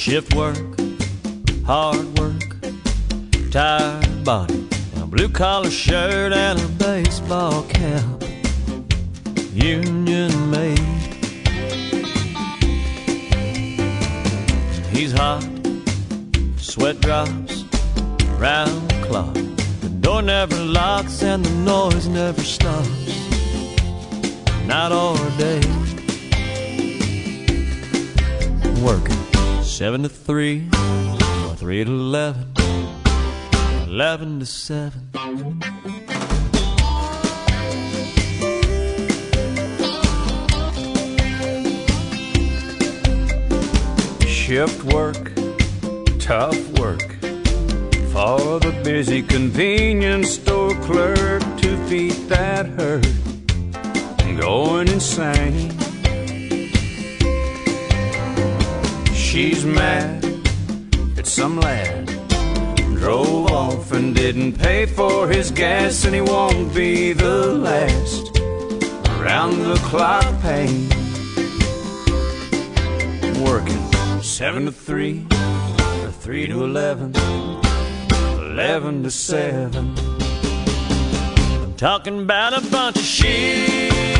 Shift work, hard work, tired body, a blue collar shirt and a baseball cap. Union made. He's hot, sweat drops round the clock. The door never locks and the noise never stops. Night or day. Working seven to three, or three to eleven, eleven to seven. Shift work, tough work for the busy convenience store clerk to feed that herd going insane. She's mad at some lad drove off and didn't pay for his gas, and he won't be the last around the clock pain. Working seven to three, or three to eleven, eleven to seven. I'm talking about a bunch of shift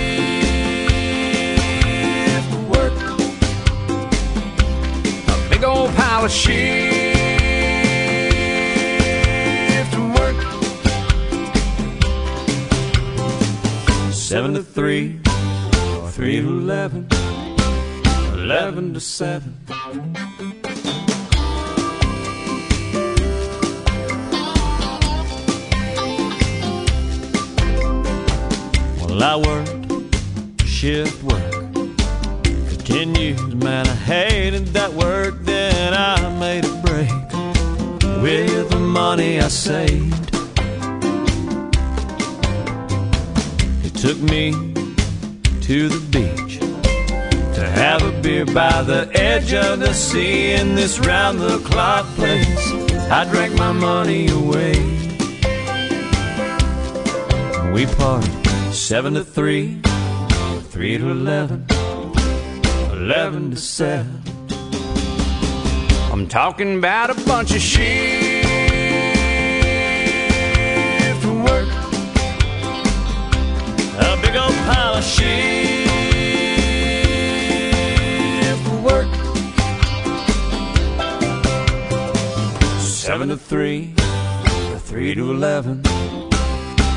pile shift work. Seven to three, three to eleven, eleven to seven. Well, I worked shift work ten years, man. I hated that work. Then I made a break with the money I saved. It took me to the beach to have a beer by the edge of the sea in this round the clock place. I drank my money away. We partied seven to three, three to eleven, eleven to seven. I'm talking about a bunch of shift work. A big old pile of shift work. Seven to three, three to eleven,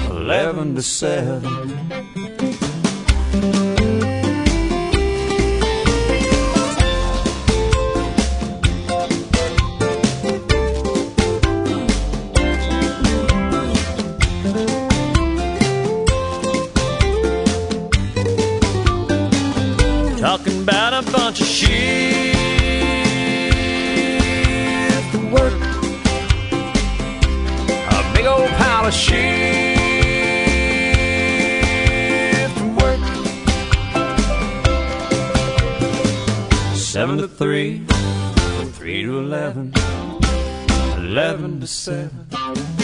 eleven to seven. Talking about a bunch of shift work. A big old pile of shift work. Seven to three, Three to eleven, eleven to seven.